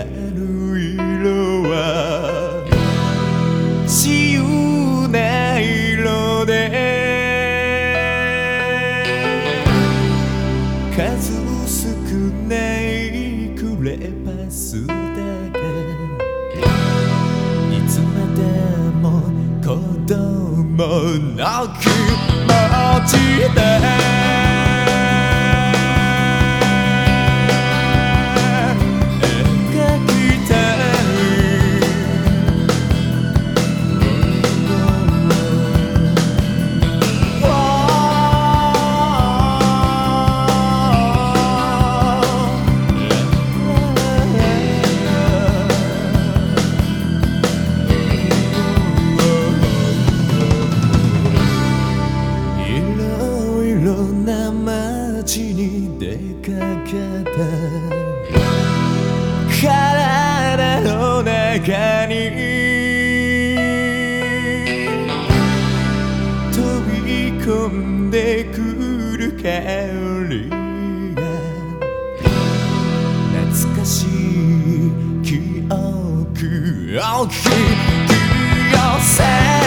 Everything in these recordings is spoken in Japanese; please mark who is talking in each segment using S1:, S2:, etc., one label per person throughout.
S1: あの色は自由な色で。数少ないクレパスだけいつまでも子供の気持ちでかけた体の中に飛び込んでくる香りが懐かしい記憶を引き寄せ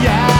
S1: yeah.